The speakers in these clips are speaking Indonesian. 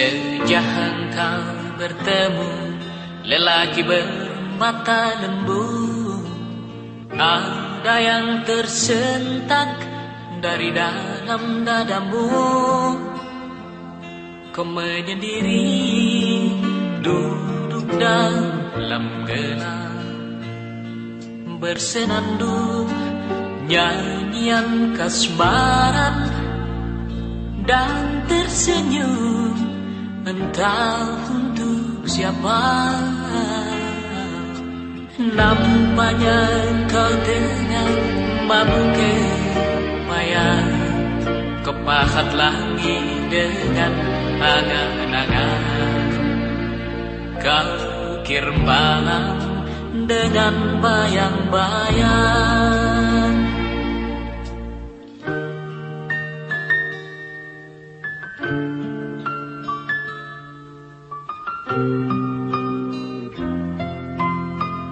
Sejak engkau bertemu Lelaki bermata lembu Ada yang tersentak Dari dalam dadamu. Kau menyendiri Duduk dalam gelap Bersenandung Nyanyian kasmaran Dan tersenyum Entah untuk siapa? Nampaknya kau tengah mabuk kepayang Kepahat langit dengan angan-angan. Kau kirim malam dengan bayang-bayang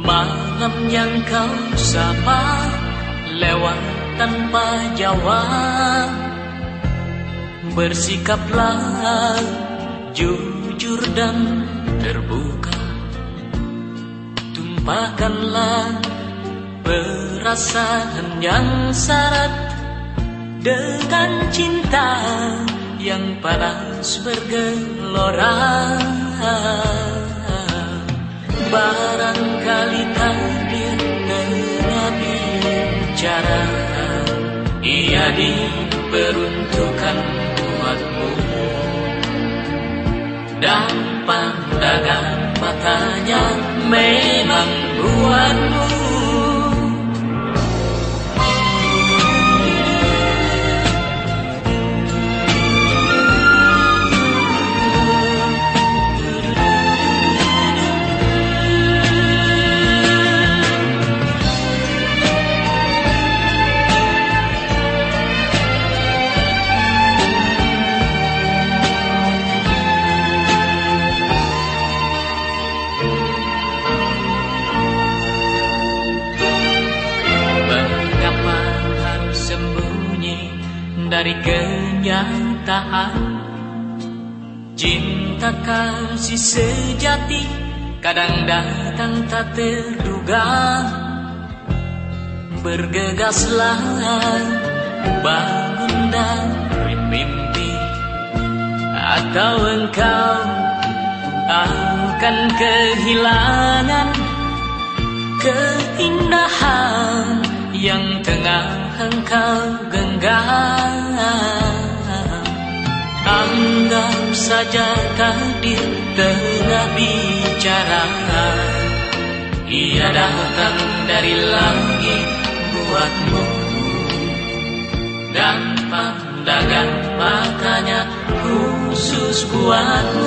Malam yang kau sapa lewat tanpa jawab. Bersikaplah jujur dan terbuka. Tumpahkanlah perasaan yang syarat. Dengan cinta yang panas bergelora Barangkali takdir tengah bicara Ia diperuntukkan buatmu. Dan pandangan matanya memang buatmu dari kenyataan. Cinta kasih sejati kadang datang tak terduga. Bergegaslah bangun dari mimpi Atau engkau akan kehilangan keindahan yang tengah engkau genggam. Anggap saja takdir tengah bicara. Ia datang dari langit buatmu. Dan pandangan matanya khusus buatmu